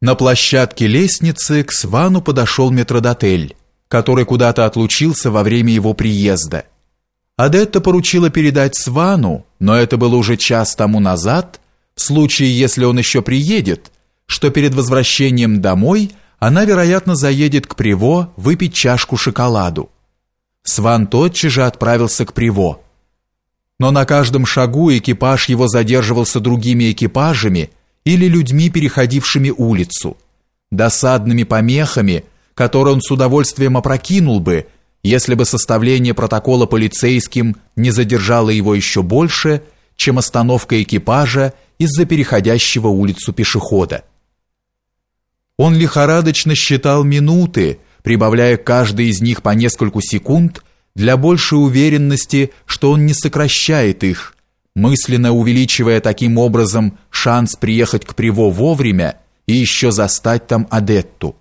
На площадке лестницы к Свану подошел метродотель, который куда-то отлучился во время его приезда. Адетта поручила передать Свану, но это было уже час тому назад, в случае, если он еще приедет, что перед возвращением домой она, вероятно, заедет к Приво выпить чашку шоколаду. Сван тотчас же отправился к Приво. Но на каждом шагу экипаж его задерживался другими экипажами или людьми, переходившими улицу, досадными помехами, которые он с удовольствием опрокинул бы, если бы составление протокола полицейским не задержало его еще больше, чем остановка экипажа из-за переходящего улицу пешехода. Он лихорадочно считал минуты, прибавляя каждой из них по нескольку секунд для большей уверенности, что он не сокращает их, мысленно увеличивая таким образом шанс приехать к Приво вовремя и еще застать там Адетту.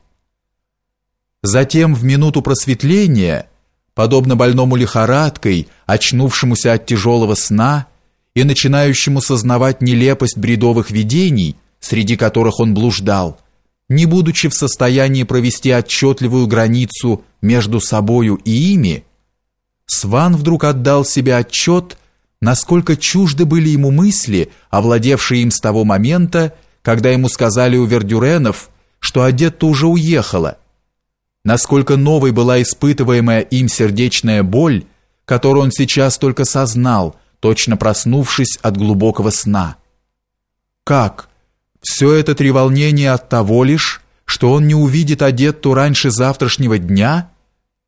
Затем в минуту просветления, подобно больному лихорадкой, очнувшемуся от тяжелого сна и начинающему сознавать нелепость бредовых видений, среди которых он блуждал, не будучи в состоянии провести отчетливую границу между собою и ими, Сван вдруг отдал себе отчет, насколько чужды были ему мысли, овладевшие им с того момента, когда ему сказали у Вердюренов, что Адетта уже уехала, насколько новой была испытываемая им сердечная боль, которую он сейчас только сознал, точно проснувшись от глубокого сна. Как? Все это треволнение от того лишь, что он не увидит Адетту раньше завтрашнего дня,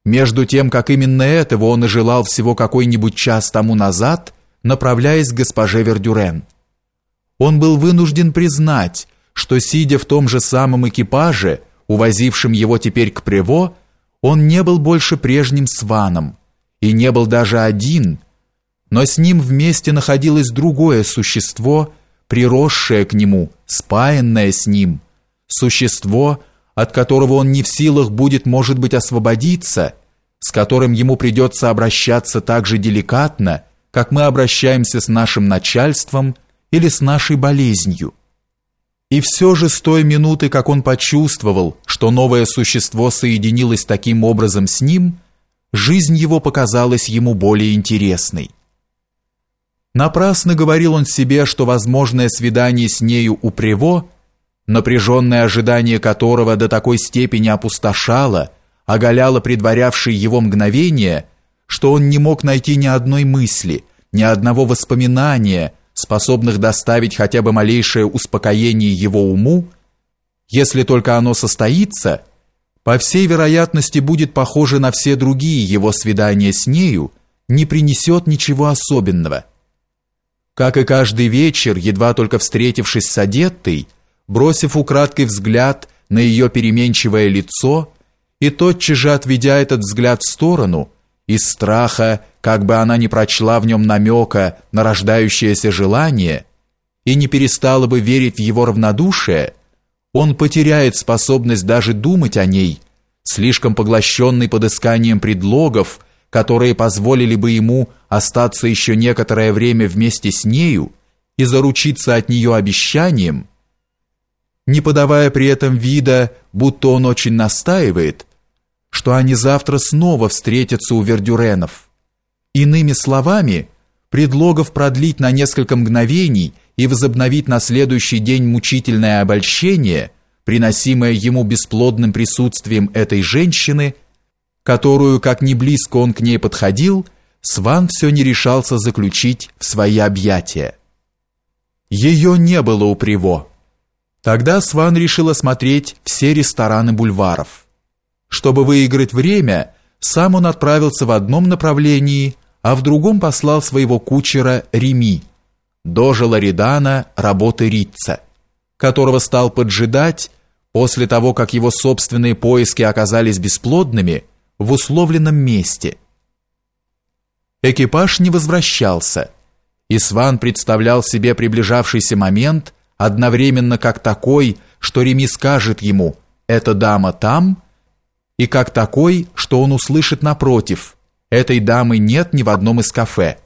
между тем, как именно этого он и желал всего какой-нибудь час тому назад – направляясь к госпоже Вердюрен. Он был вынужден признать, что сидя в том же самом экипаже, увозившем его теперь к Прево, он не был больше прежним сваном и не был даже один, но с ним вместе находилось другое существо, приросшее к нему, спаянное с ним, существо, от которого он не в силах будет, может быть, освободиться, с которым ему придется обращаться так же деликатно, как мы обращаемся с нашим начальством или с нашей болезнью. И все же с той минуты, как он почувствовал, что новое существо соединилось таким образом с ним, жизнь его показалась ему более интересной. Напрасно говорил он себе, что возможное свидание с нею у Прево, напряженное ожидание которого до такой степени опустошало, оголяло предварявшие его мгновения – что он не мог найти ни одной мысли, ни одного воспоминания, способных доставить хотя бы малейшее успокоение его уму, если только оно состоится, по всей вероятности будет похоже на все другие его свидания с нею, не принесет ничего особенного. Как и каждый вечер, едва только встретившись с Адеттой, бросив украдкой взгляд на ее переменчивое лицо и тотчас же отведя этот взгляд в сторону – из страха, как бы она не прочла в нем намека на рождающееся желание и не перестала бы верить в его равнодушие, он потеряет способность даже думать о ней, слишком поглощенный подысканием предлогов, которые позволили бы ему остаться еще некоторое время вместе с нею и заручиться от нее обещанием, не подавая при этом вида, будто он очень настаивает, что они завтра снова встретятся у Вердюренов. Иными словами, предлогов продлить на несколько мгновений и возобновить на следующий день мучительное обольщение, приносимое ему бесплодным присутствием этой женщины, которую, как не близко он к ней подходил, Сван все не решался заключить в свои объятия. Ее не было у Приво. Тогда Сван решил осмотреть все рестораны бульваров. Чтобы выиграть время, сам он отправился в одном направлении, а в другом послал своего кучера Реми, дожа Ларидана работы Рица, которого стал поджидать после того, как его собственные поиски оказались бесплодными в условленном месте. Экипаж не возвращался, и Сван представлял себе приближавшийся момент одновременно как такой, что Реми скажет ему «эта дама там», и как такой, что он услышит напротив. Этой дамы нет ни в одном из кафе.